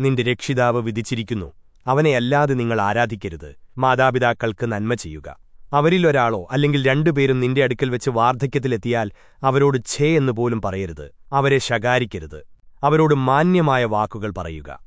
നിന്റെ രക്ഷിതാവ് വിധിച്ചിരിക്കുന്നു. അവനെയല്ലാതെ നിങ്ങൾ ആരാധിക്കരുത്. മാതാപിതാക്കൾക്ക് നന്മ ചെയ്യുക. അവരിലൊരാളോ അല്ലെങ്കിൽ രണ്ടുപേരും നിന്റെ അടുക്കൽ വെച്ച് വാർദ്ധക്യത്തിലെത്തിയാൽ അവരോട് ഛേ എന്നുപോലും പറയരുത്. അവരെ ശകാരിക്കരുത്. അവരോട് മാന്യമായ വാക്കുകൾ പറയുക.